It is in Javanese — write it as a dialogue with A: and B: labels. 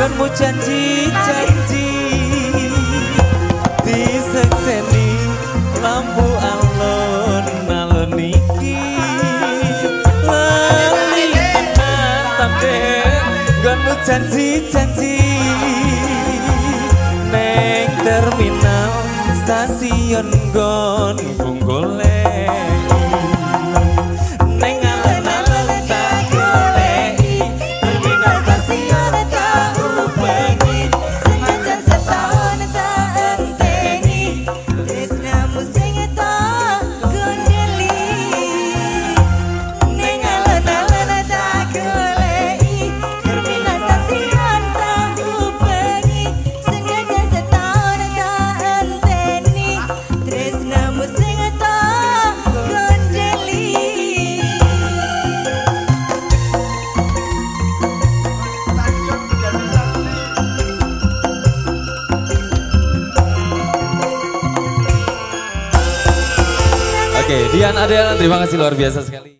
A: kanmu janji janji di sekseni lampu alon alon iki. Lali tapi kanmu janji janji neng terminal stasiun gon
B: punggol
A: Oke, Dian Adel, terima kasih luar biasa sekali.